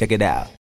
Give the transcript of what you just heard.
Check it out.